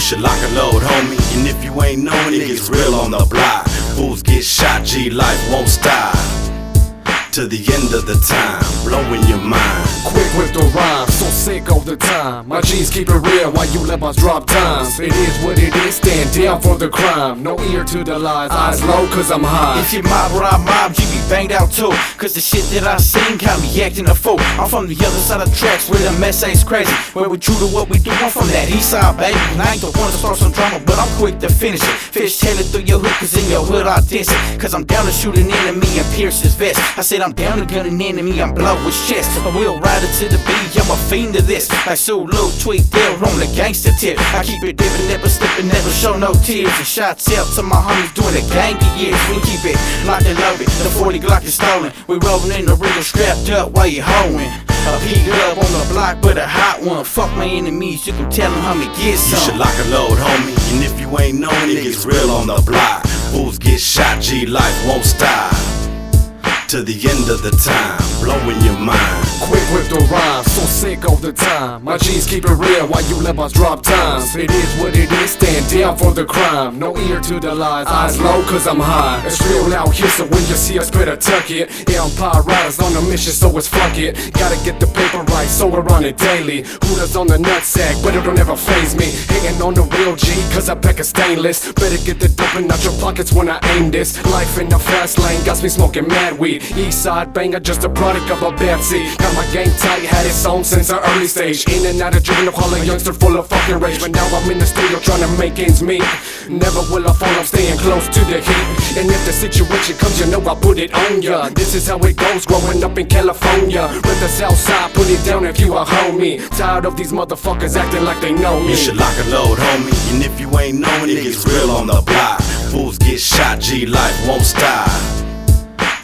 should lock a load, homie. And if you ain't knowing it, it's real on the block. Fools get shot, G life won't stop. To the end of the time, blowing your mind. Quick with the rhyme, so sick all the time. My G's keep it real while you let us drop times. It is what it is, stand down for the crime. No ear to the lies, eyes low cause I'm high. If you mob or I mob, you be banged out too. Cause the shit that I seen got me acting a fool. I'm from the other side of tracks where the mess ain't crazy. Where we true to what we do, I'm from that east side, baby. And I ain't the one to start some drama, but I'm quick to finish it. Fish tailing through your hood, cause in your hood I diss it. Cause I'm down to shoot an enemy and pierce his vest. I said I'm down to gun an enemy and blow his chest. I will ride it to the beat, I'm a fiend to this. Like Sulu, tweet deal on the gangster tip. I keep it dipping, never slipping, never show no tears. And shots out to my homies doing the gang years. We keep it locked and loaded, the 40 Glock is stolen. We rolling in the ringer strapped up while you hoeing. A beat up on the block, but a hot one. Fuck my enemies, you can tell them how me get some. You should lock a load, homie. And if you ain't knowing it, it's real on the block. Fools get shot, G life won't stop. To the end of the time, blowing your mind. Quick with the rhyme, so sick all the time. My G's keep it real while you let us drop dimes. It is what it is, stand down for the crime. No ear to the lies, eyes low cause I'm high. It's real out here, so when you see us, better tuck it. Empire Riderz on a mission, so it's fuck it. Gotta get the paper right, so we're on it daily. Hooters on the nutsack, but it'll never phase me. Hanging on the real G, cause I pack a stainless. Better get the dumping out your pockets when I aim this. Life in the fast lane got me smoking mad weed. East side banger, just a product of a bad seed. Got my game tight, had it on since an early stage. In and out of juvenile hall, a youngster full of fucking rage. But now I'm in the studio trying to make ends meet. Never will I fall, I'm staying close to the heat. And if the situation comes, you know I put it on ya. This is how it goes, growing up in California. Rip the south side, put it down if you a homie. Tired of these motherfuckers acting like they know me. You should lock a load, homie. And if you ain't knowing it, it's real on the block. Fools get shot, G life won't stop.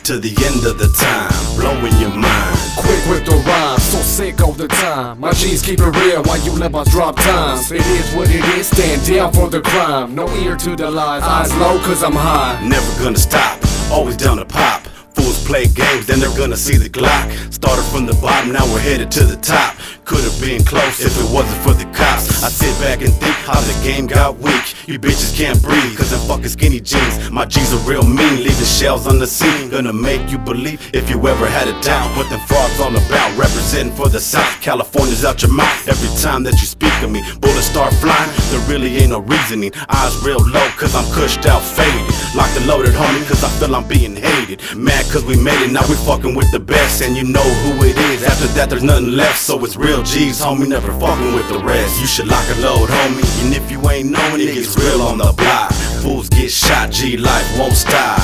To the end of the time, blowing your mind. Quick with the rhyme, so sick all the time. My G's keep it real while you let us drop dimes. It is what it is, stand down for the crime. No ear to the lies, eyes low cause I'm high. Never gonna stop, always down to pop. Fools play games, then they're gonna see the Glock. Started from the bottom, now we're headed to the top. Could've been close if it wasn't for the cops. I sit back and think how the game got weak. You bitches can't breathe, cause I'm fucking skinny jeans. My G's are real mean, leaving shells on the scene. Gonna make you believe if you ever had a doubt. What them frauds all about, representing for the South. California's out your mouth every time that you speak of me. Bullets start flying, there really ain't no reasoning. Eyes real low, cause I'm cushed out, faded. Locked and loaded, homie, cause I feel I'm being hated. Mad cause we made it, now we fucking with the best. And you know who it is. After that, there's nothing left, so it's real G's, homie, never fucking with the rest. You should lock a load, homie. And if you ain't knowing it, it's real on the block. Fools get shot, G life won't stop.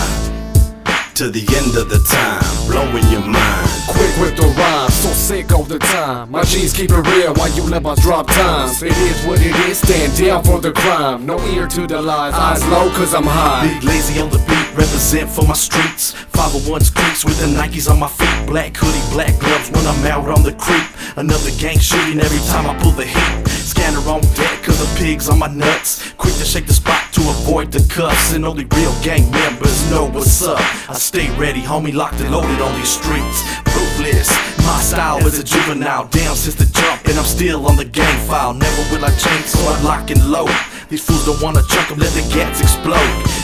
To the end of the time, blowing your mind. Quick with the rhyme, so sick all the time. My G's keep it real while you let us drop times. It is what it is, stand down for the crime. No ear to the lies, eyes low cause I'm high. Big lazy on the beat, represent for my streets. 501 streets with the Nikes on my feet. Black hoodie, black gloves when I'm out on the creep. Another gang shooting every time I pull the heat. Scanner on deck, cause the pigs on my nuts. Quick to shake the spot to avoid the cuffs. And only real gang members know what's up. I stay ready, homie, locked and loaded on these streets. Ruthless, my style is a juvenile. Down since the jump, and I'm still on the gang file. Never will I change, so I lock and load. These fools don't wanna chuck chunk 'em, let the gats explode.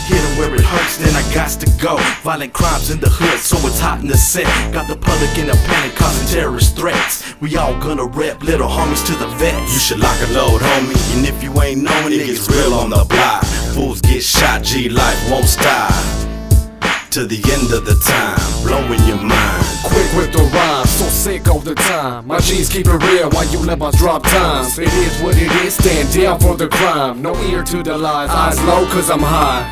Hit Hit 'em where it hurts, then I got to go. Violent crimes in the hood, so it's hot in the set. Got the public in a panic, causing terrorist threats. We all gonna rep, little homies to the vets. You should lock a load, homie. And if you ain't knowing it, it's real on the block. Fools get shot, G life won't stop. To the end of the time, blowing your mind. Quick with the rhyme, so sick all the time. My G's keep it real while you let us drop dimes. It is what it is, stand down for the crime. No ear to the lies, eyes low cause I'm high.